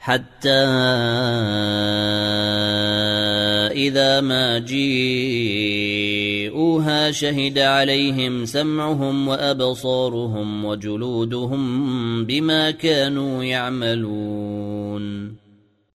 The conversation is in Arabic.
حتى إذا ما جيءوها شهد عليهم سمعهم وأبصارهم وجلودهم بما كانوا يعملون.